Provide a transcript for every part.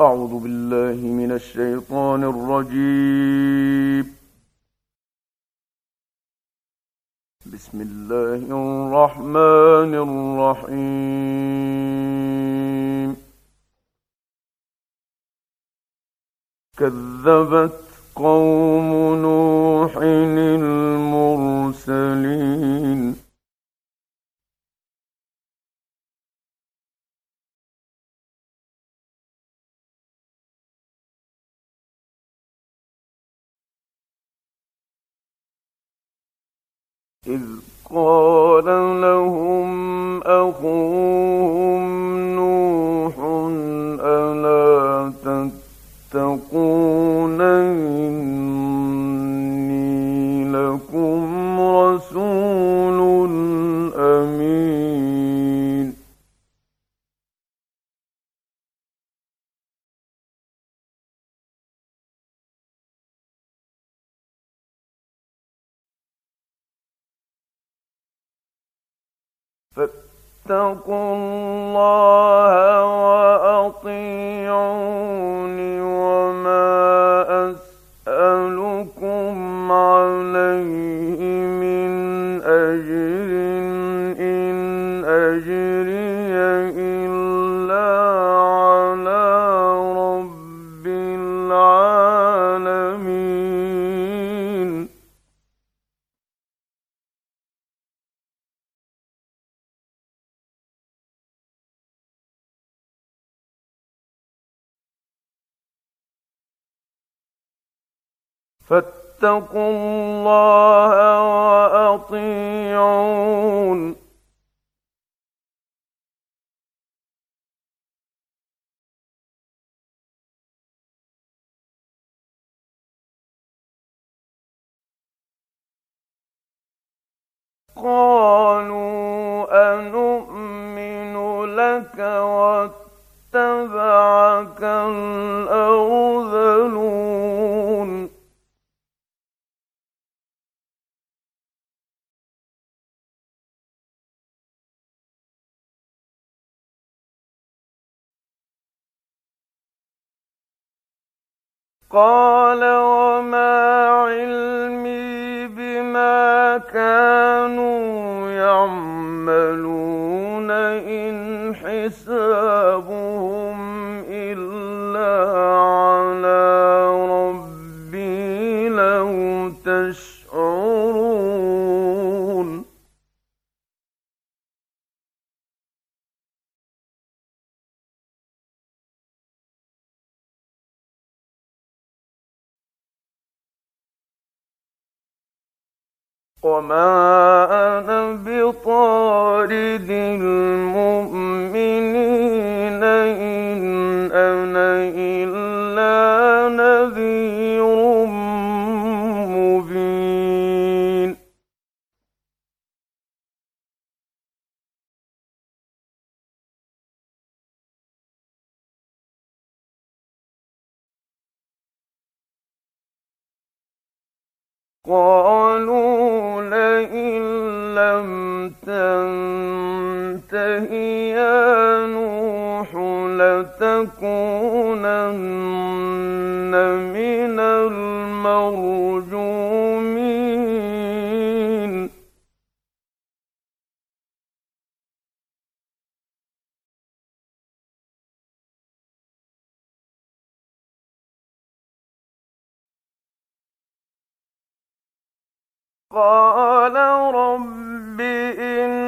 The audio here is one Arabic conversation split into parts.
أعوذ بالله من الشيطان الرجيم. بسم الله الرحمن الرحيم. كذبت قوم نوح المرسلين إذ قال لهم أخوهم نوح ألا تتقون إني لكم فاتقوا الله وأطيعون فاتقوا الله وأطيعون. قالوا أنؤمن لك واتبعك الأرذلون. قال وما وما أنا بطارد المؤمنين إن أنا إلا نذير مبين قالوا يا نوح لتكونن من المرجومين. قال رب إن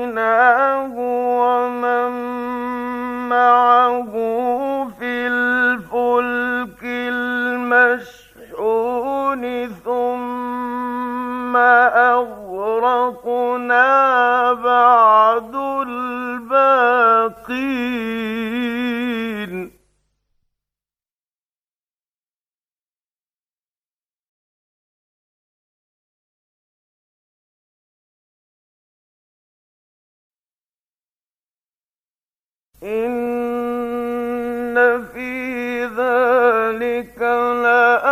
فأنجيناه ومن معه في الفلك المشحون ثم أغرقنا بعد الباقين ذلك لآية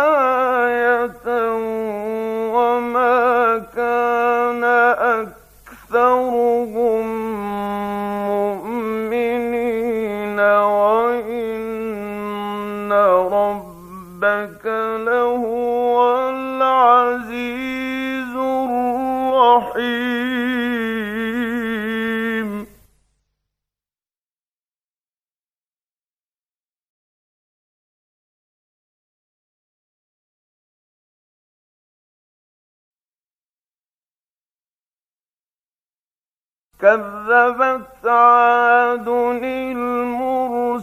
كذبت عاد المرسلين.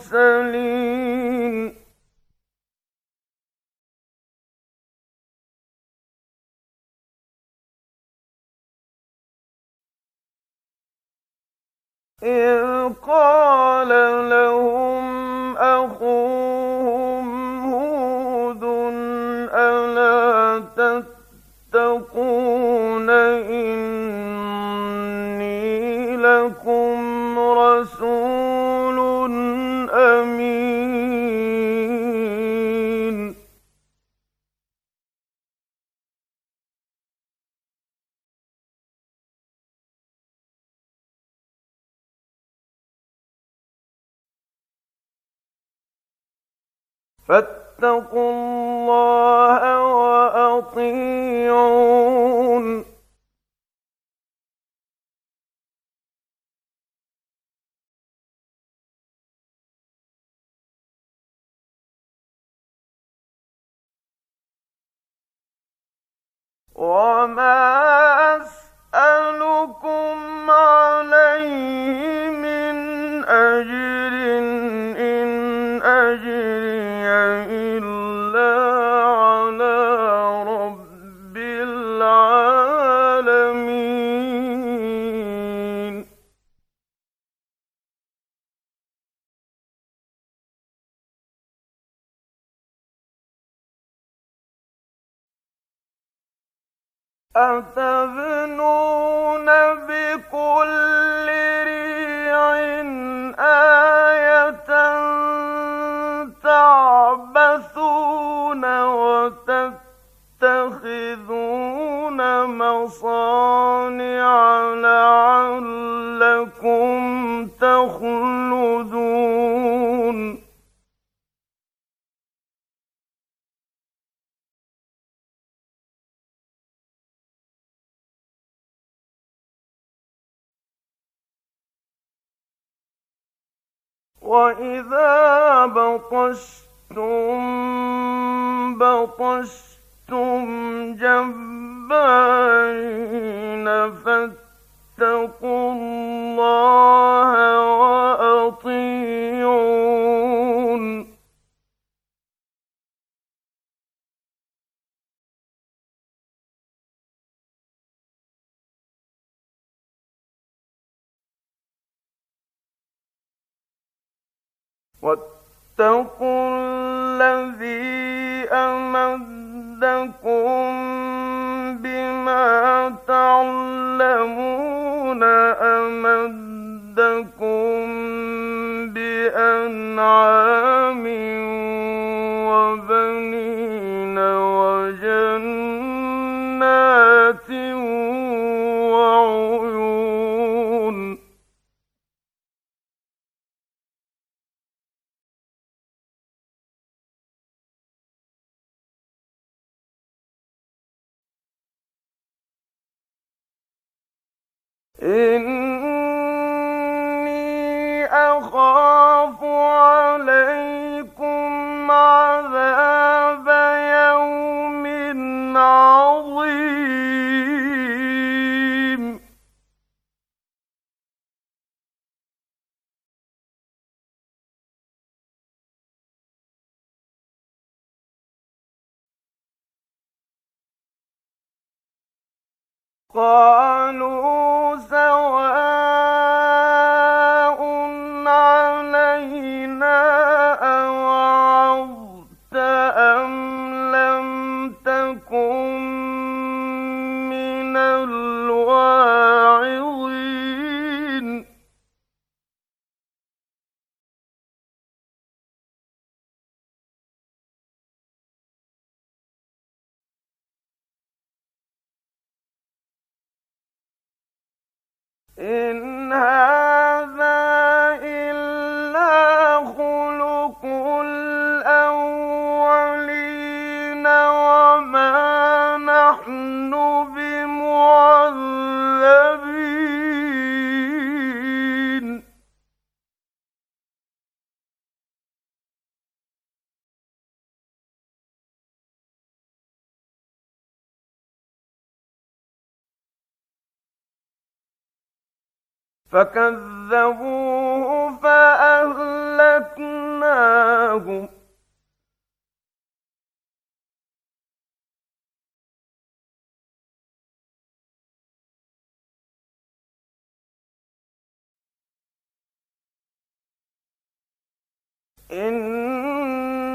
إذ قال لهم أخوهم هود ألا تتقون؟ فاتقوا الله وأطيعون. وما أسألكم عليه من أجر إن أجري أتبنون بكل ريع آية تعبثون وتتخذون مصانع وإذا بطشتم بطشتم جبارين فاتقوا الله واتقوا الذي أمدكم بما تعلمون أمدكم بأنعام إني أخاف عليكم عذاب يوم عظيم. قال كل فكذبوه فأهلكناهم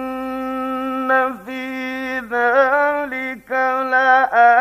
إن في ذلك لآية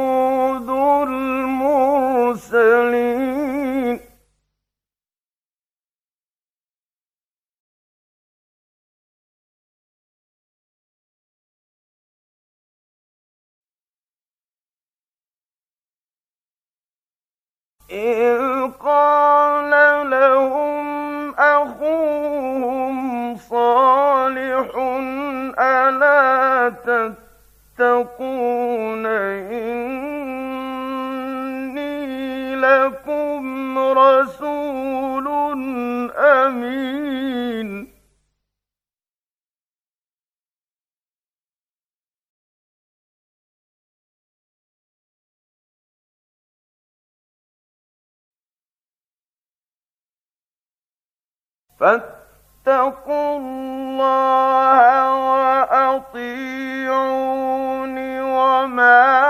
Ew. فاتقوا الله وأطيعوني وما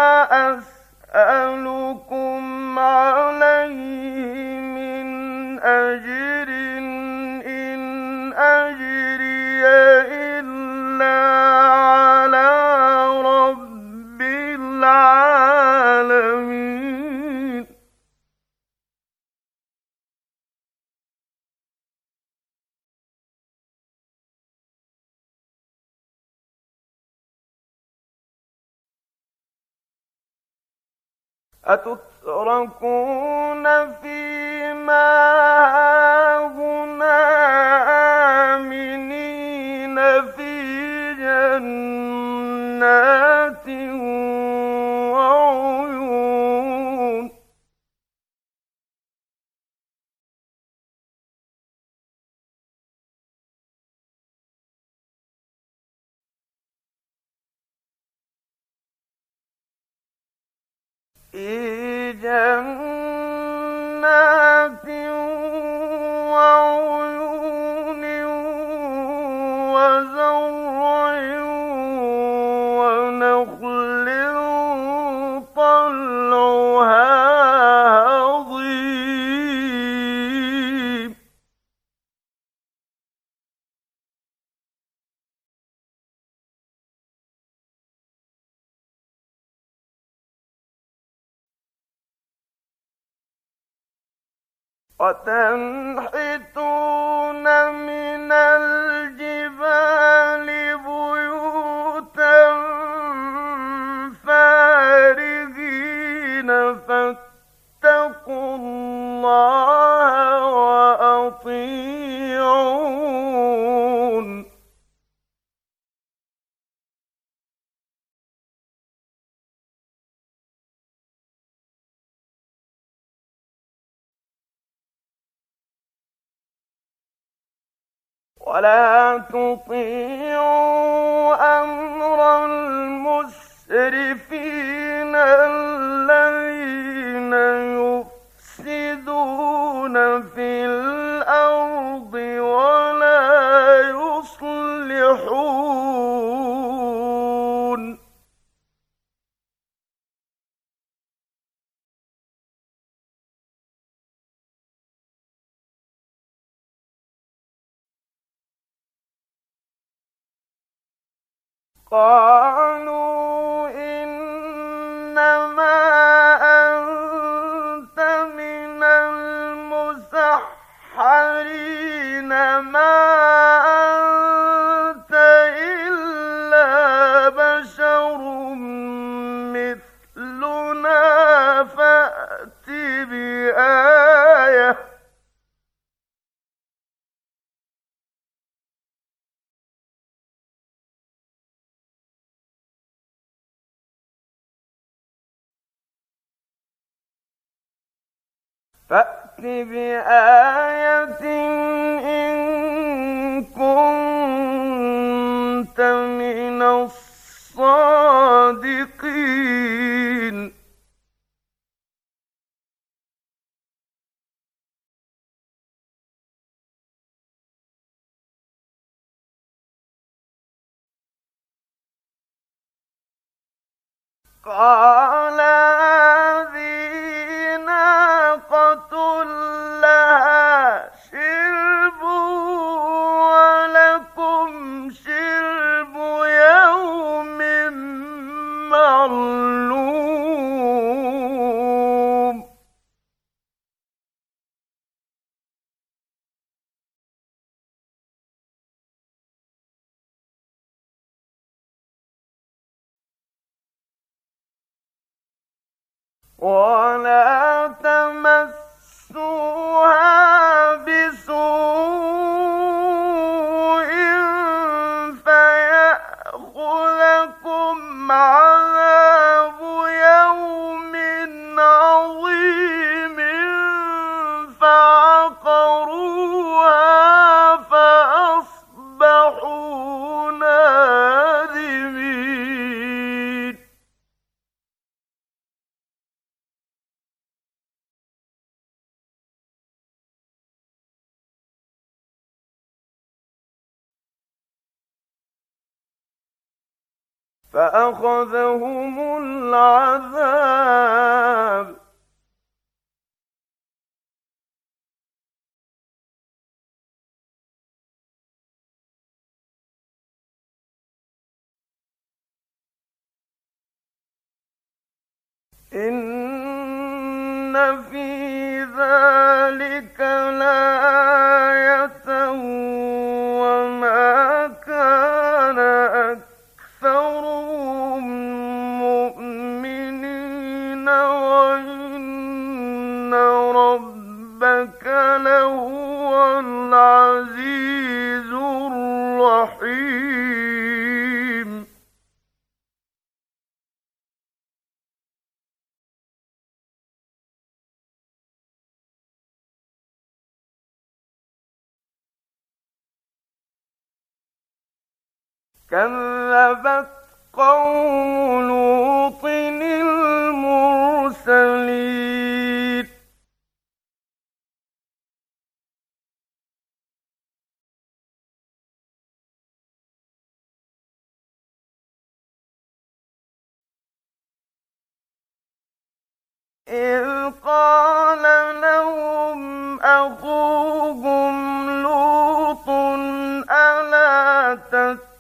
أتتركون في وتنحتون من ولا تطيعوا أمر المسرفين الذين يفسدون في قالوا فأت بآية إن كنت قال ولا فأخذهم العذاب. إن في ذلك لآية كذبت قوم لوط المرسلين. إذ قال لهم أخوهم لوط ألا تتقون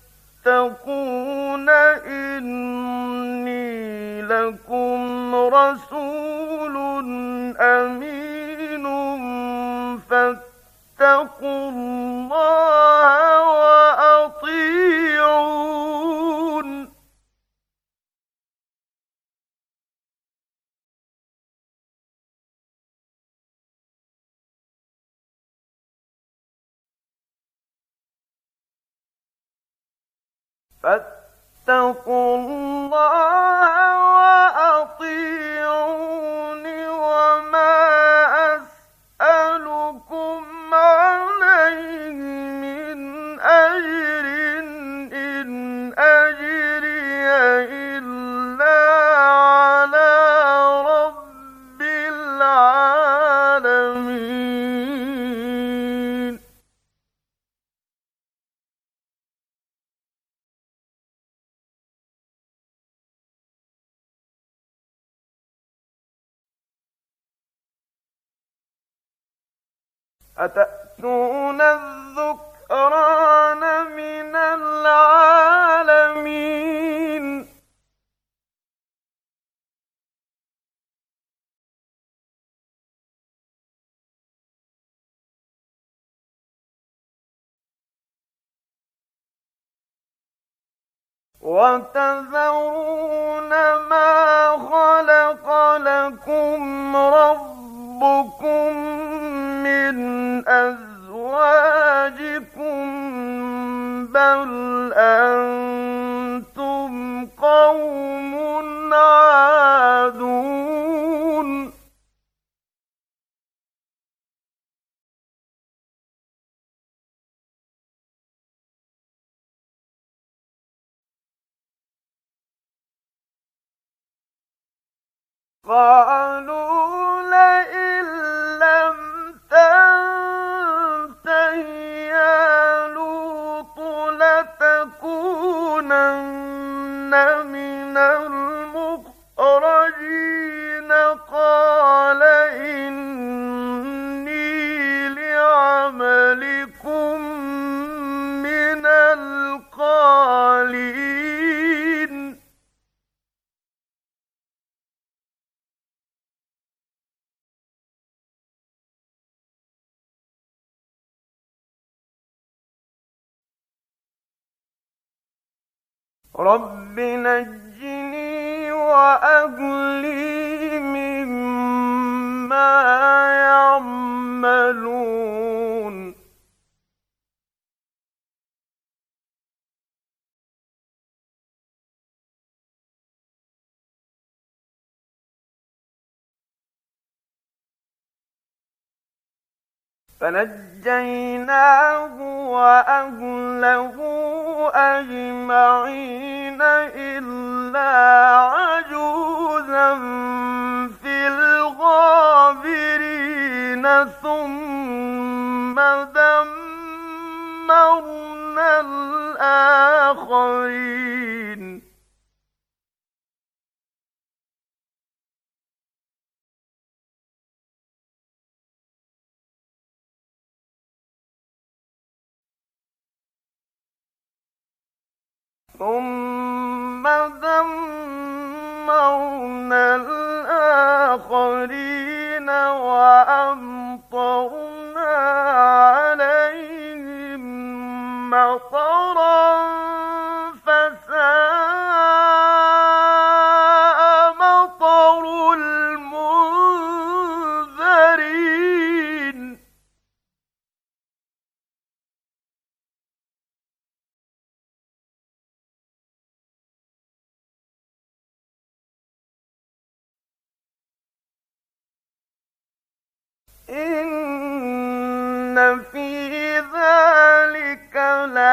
إني لكم رسول أمين فاتقوا الله فاتقوا الله وأطيعون وما أسألكم عليه من أتأتون الذكران من العالمين؟ وتذرون ما خلق لكم من أزواجكم بل أنتم قوم عادون. قالوا رب نجني وأهلي فنجيناه وأهله أجمعين إلا عجوزا في الغابرين. ثم دمرنا الآخرين. ثم دمرنا الآخرين وأمطرنا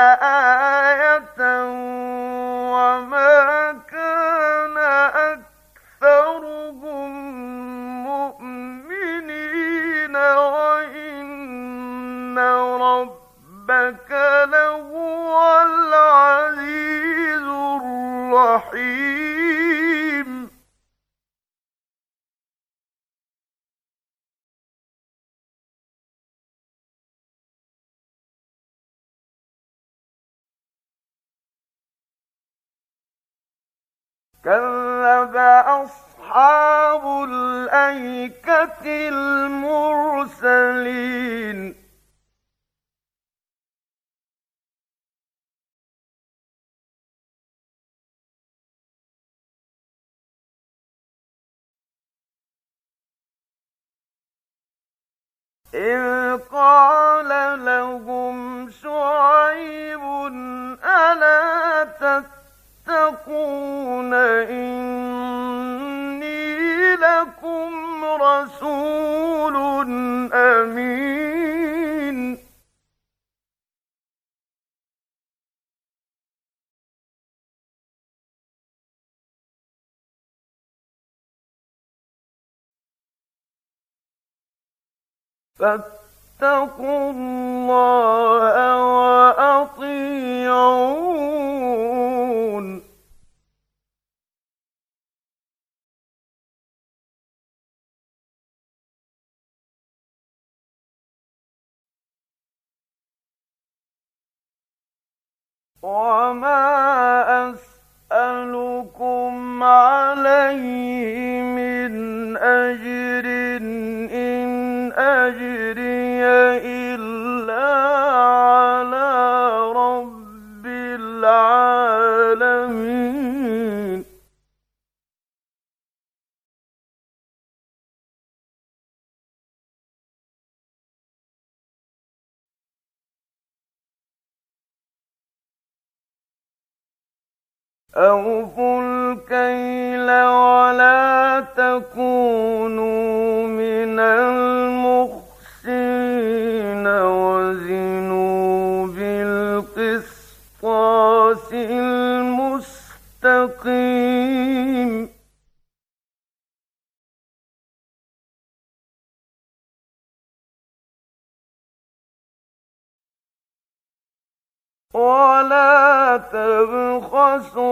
لآية قال لهم شعيب ألا تتقون إني لكم رسول أمين؟ فاتقوا الله وأطيعون. وما أسألكم عليه أوفوا الكيل ولا تكونوا من المخسرين وزنوا بالقسطاس المستقيم. ولا تبخسوا